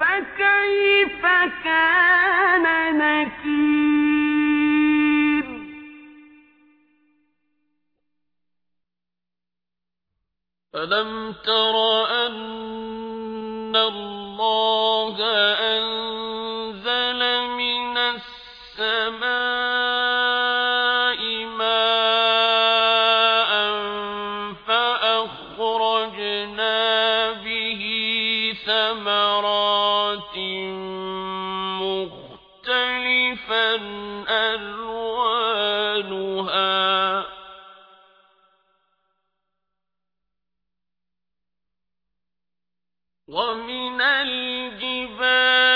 فكيف كان نكير ألم تر أن الله أنزل من السماء ثمرات مختلفا ألوانها ومن الجبال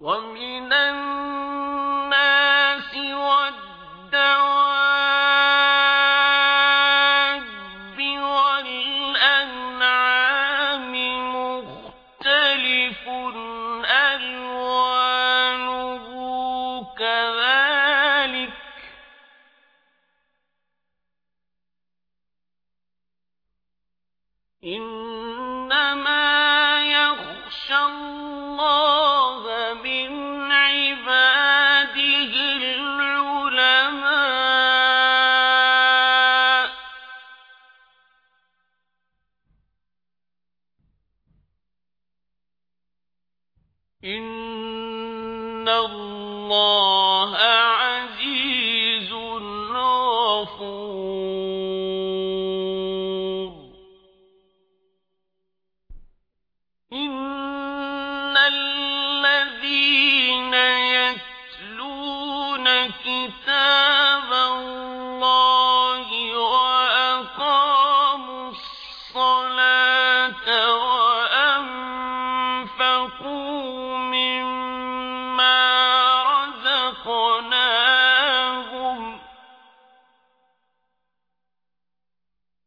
ومن الناس والدواب والأنعام مختلف ألوانه كذلك إنما يخشى الله إن الله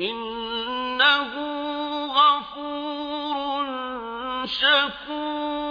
إنه غفور شكور.